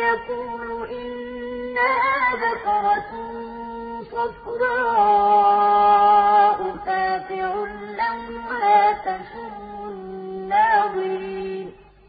يقول إنها بقرة صفراء فاقع لونها تسر